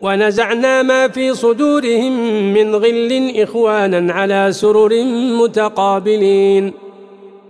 ونزعنا ما في صدورهم من غل إخوانا على سرر متقابلين.